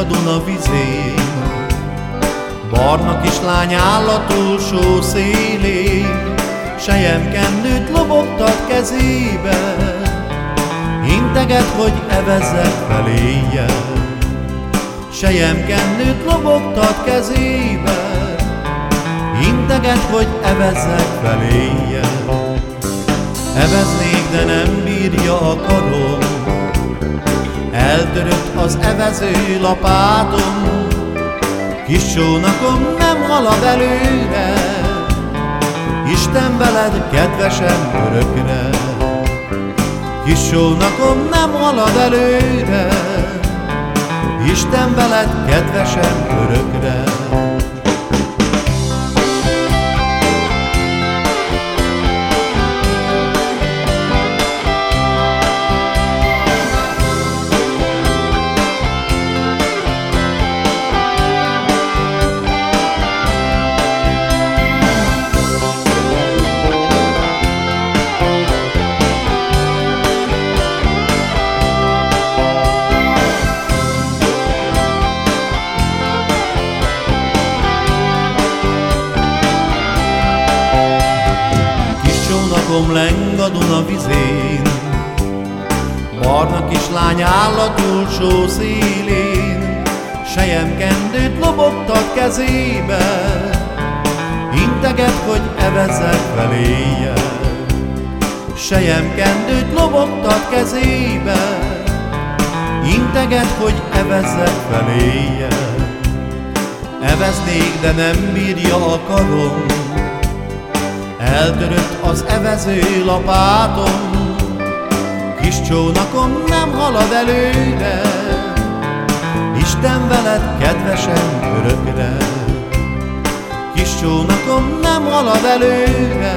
a Duna vizén, Barna kislány áll a túlsó szélén, Sejemkendőt lobogtat kezébe, Integet, hogy evezzek feléje. Sejemkendőt lobogtat kezébe, Integet, hogy evezzek feléje. Eveznék, de nem bírja a karom, Eltörött az evező lapátom, Kis csónakom nem halad előre, Isten veled kedvesen örökre. Kis csónakom nem halad előre, Isten veled kedvesen örökre. Csónakom leng a Duna vizén, Barna kislány áll a túlsó szélén, kendőt lobogtat kezébe, Integet, hogy evezek feléje. kendőt lobogtat kezébe, Integet, hogy evezek feléje. Eveznék, de nem bírja a karom, Eltörött az evező lapátom, Kis csónakom nem halad előre, Isten veled kedvesen örökre. Kis csónakom nem halad előre,